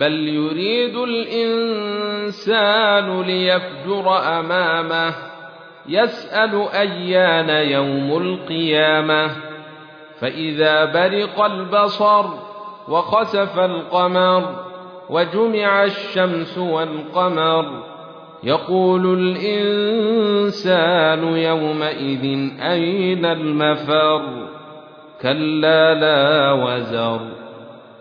بل يريد الانسان ليفجر امامه يسال ايان يوم القيامه. فاذا برق البصر وخسف القمر وجمع الشمس والقمر يقول الانسان يومئذ اين المفر؟ كلا لا وزر.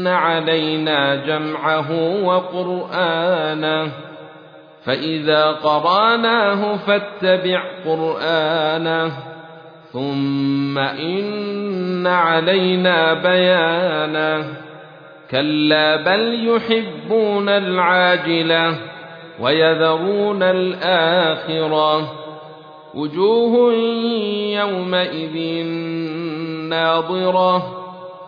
ان علينا جمعه وقرانه فاذا قراناه فاتبع قرانه ثم ان علينا بيانه كلا بل يحبون العاجله ويذرون الاخره وجوه يومئذ ناظره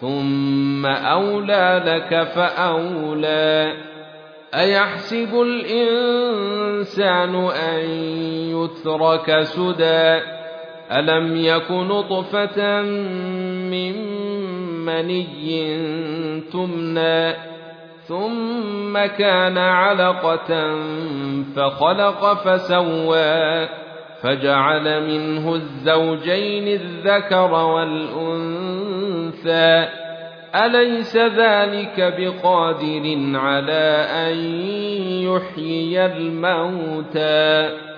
ثم اولى لك فاولى ايحسب الانسان ان يترك سدى الم يك نطفه من مني تمنى ثم كان علقه فخلق فسوى فجعل منه الزوجين الذكر والانثى أليس ذلك بقادر على أن يحيي الموتى؟